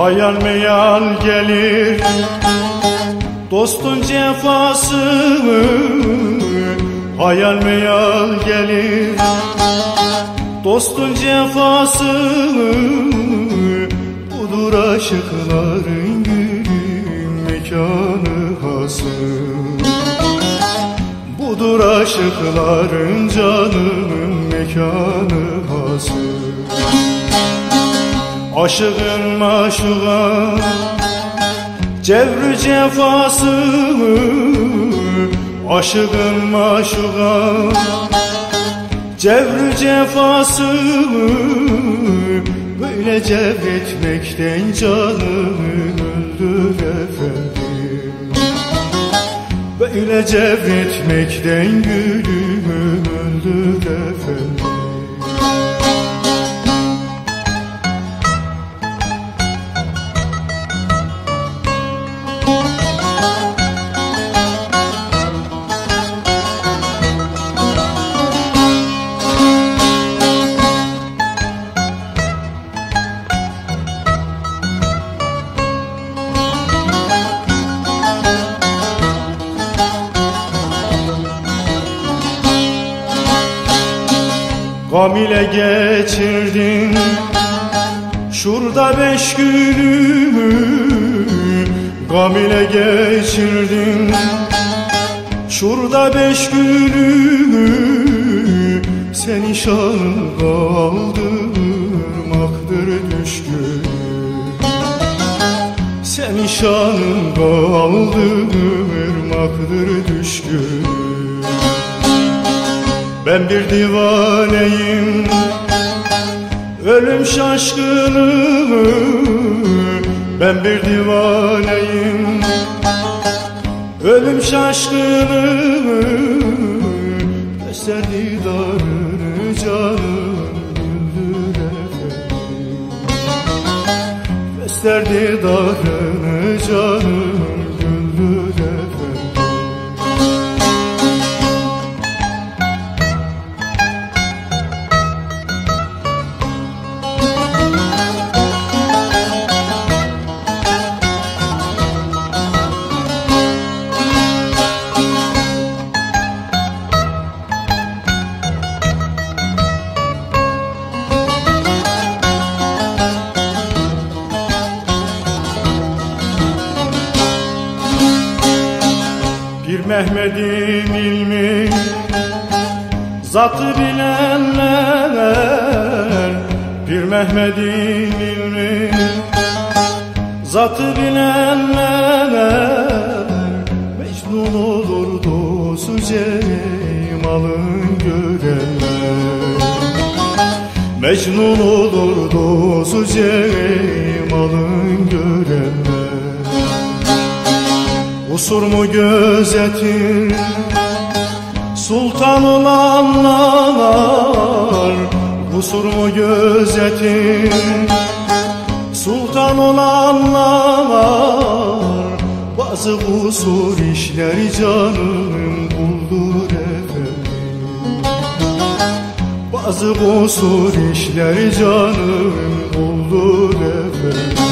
Hayal meyal gelir. Dostun cefası Hayal meyal gelir. Dostun cefası Budur aşıkların gülüm mekanı hası. Budur aşıkların canımın mekanı hası Aşığın maşuğa Cevrü cefası Aşığın maşuğa Cevrü cefası Böyle cevretmekten canımı öldür efendim. Böyle cevretmekten gülümü öldür efendim Gam ile geçirdin. Şurada beş günümü Gam ile geçirdin. Şurada beş günümü Seni şanın kaldırmaktır düşkün. Seni şanın kaldırmaktır düşkün ben bir divaneyim. Ölüm şaşkını Ben bir divaneyim. Ölüm şaşkını Besler didarını canım güldür efendim Besler didarını canım Bir Mehmet'in ilmi Zatı bilenler Bir Mehmet'in ilmi Zatı bilenler Mecnun olur dostu cemalın görenler. Mecnun olur dostu cemalın görenler Usur mu gözetir Sultan olanlar Usur mu gözetir Sultan olanlar Bazı kusur işler canım buldur efendim. Bazı kusur işler canım buldur efendim